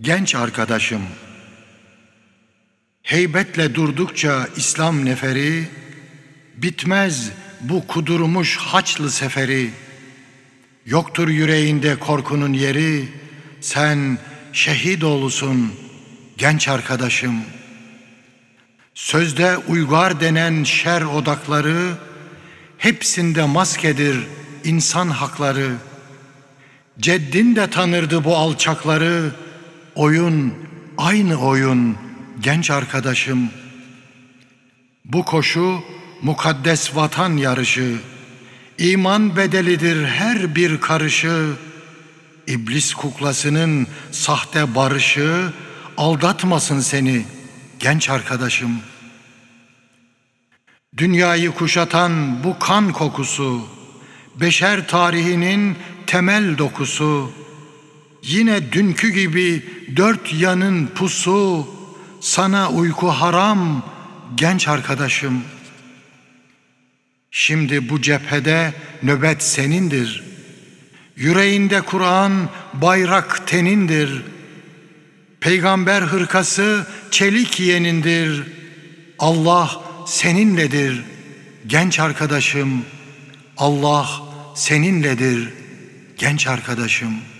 Genç arkadaşım, heybetle durdukça İslam neferi, bitmez bu kudurmuş haçlı seferi. Yoktur yüreğinde korkunun yeri, sen şehit oğlusun genç arkadaşım. Sözde uygar denen şer odakları, hepsinde maskedir insan hakları. Ceddin de tanırdı bu alçakları, oyun, aynı oyun genç arkadaşım. Bu koşu mukaddes vatan yarışı, iman bedelidir her bir karışı. İblis kuklasının sahte barışı aldatmasın seni genç arkadaşım. Dünyayı kuşatan bu kan kokusu, beşer tarihinin temel dokusu, Yine dünkü gibi dört yanın pusu, sana uyku haram genç arkadaşım. Şimdi bu cephede nöbet senindir. Yüreğinde Kur'an bayrak tenindir. Peygamber hırkası çelik yenindir. Allah seninledir genç arkadaşım. Allah seninledir genç arkadaşım.''